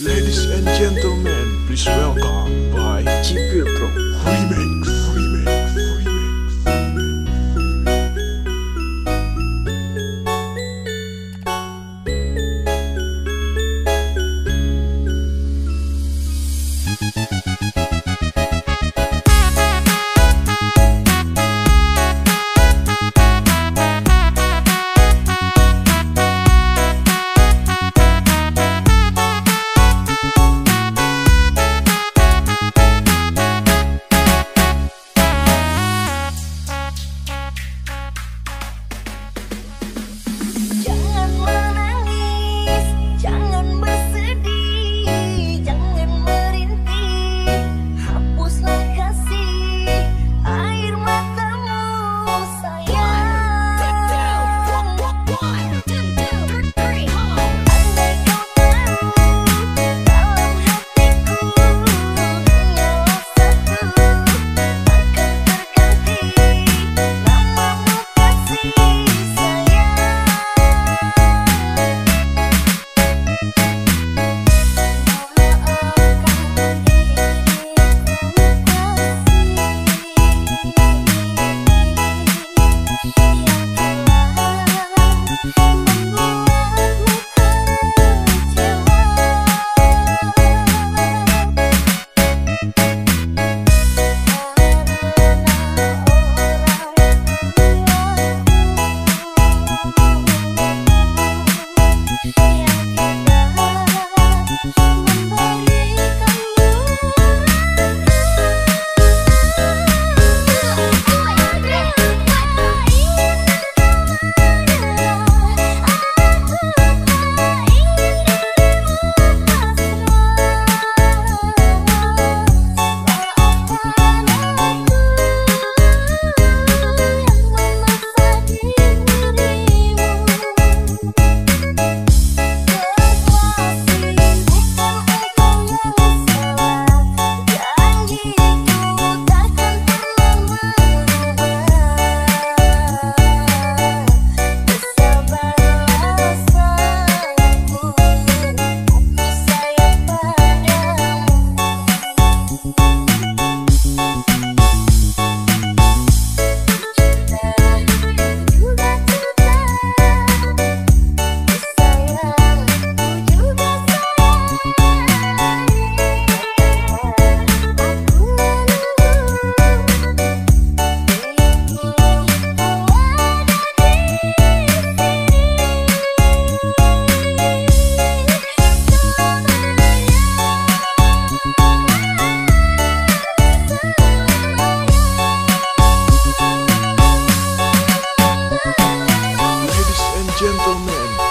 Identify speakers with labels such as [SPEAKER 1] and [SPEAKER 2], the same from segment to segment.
[SPEAKER 1] Ladies and gentlemen, please welcome by
[SPEAKER 2] Kipir Pro.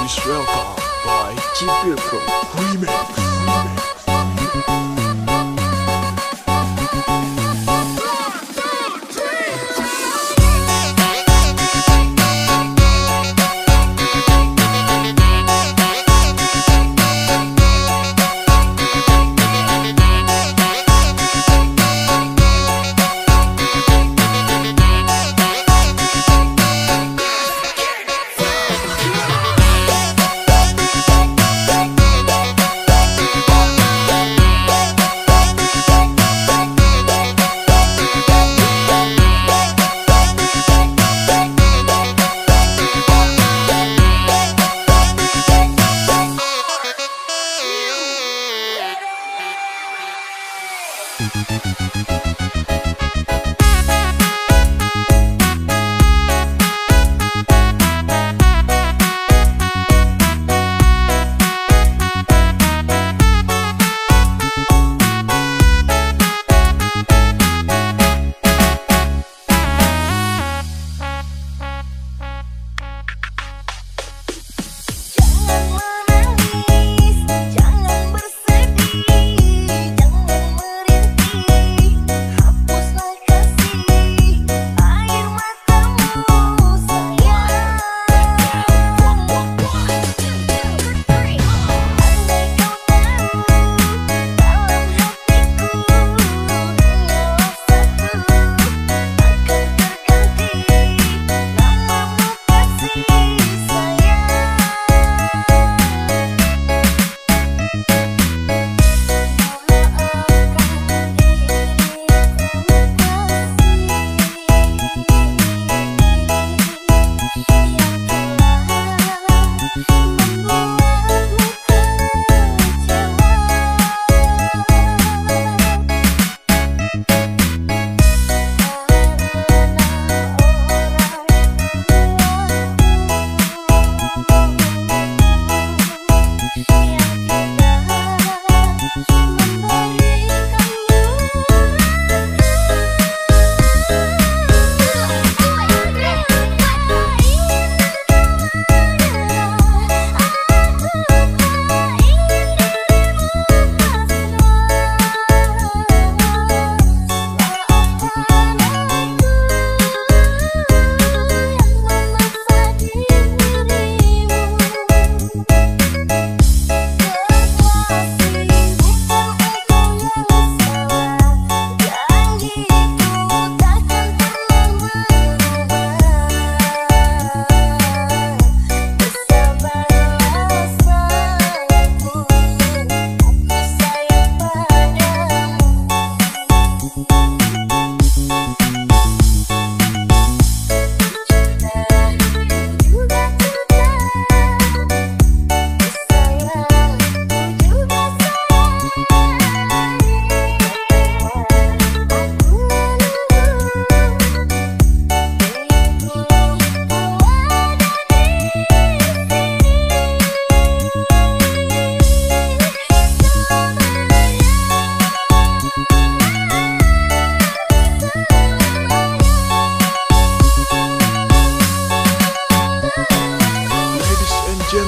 [SPEAKER 1] is welcome by
[SPEAKER 2] G
[SPEAKER 1] Remix. Remix.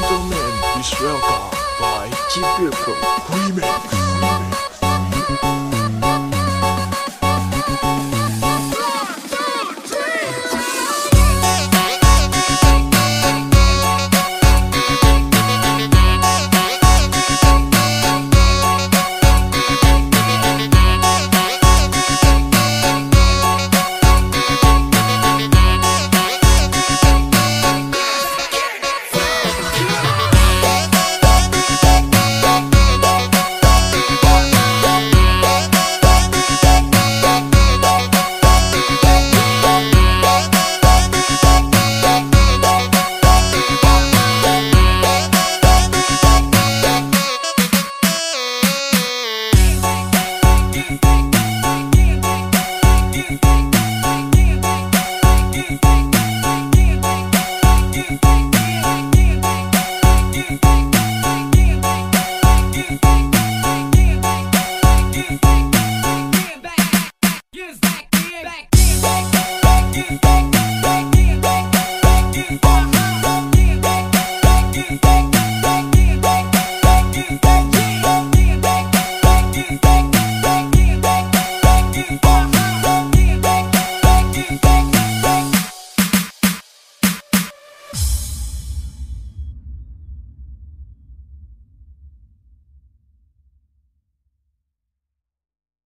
[SPEAKER 3] gentlemen, please welcome
[SPEAKER 1] by Jibirko Remix.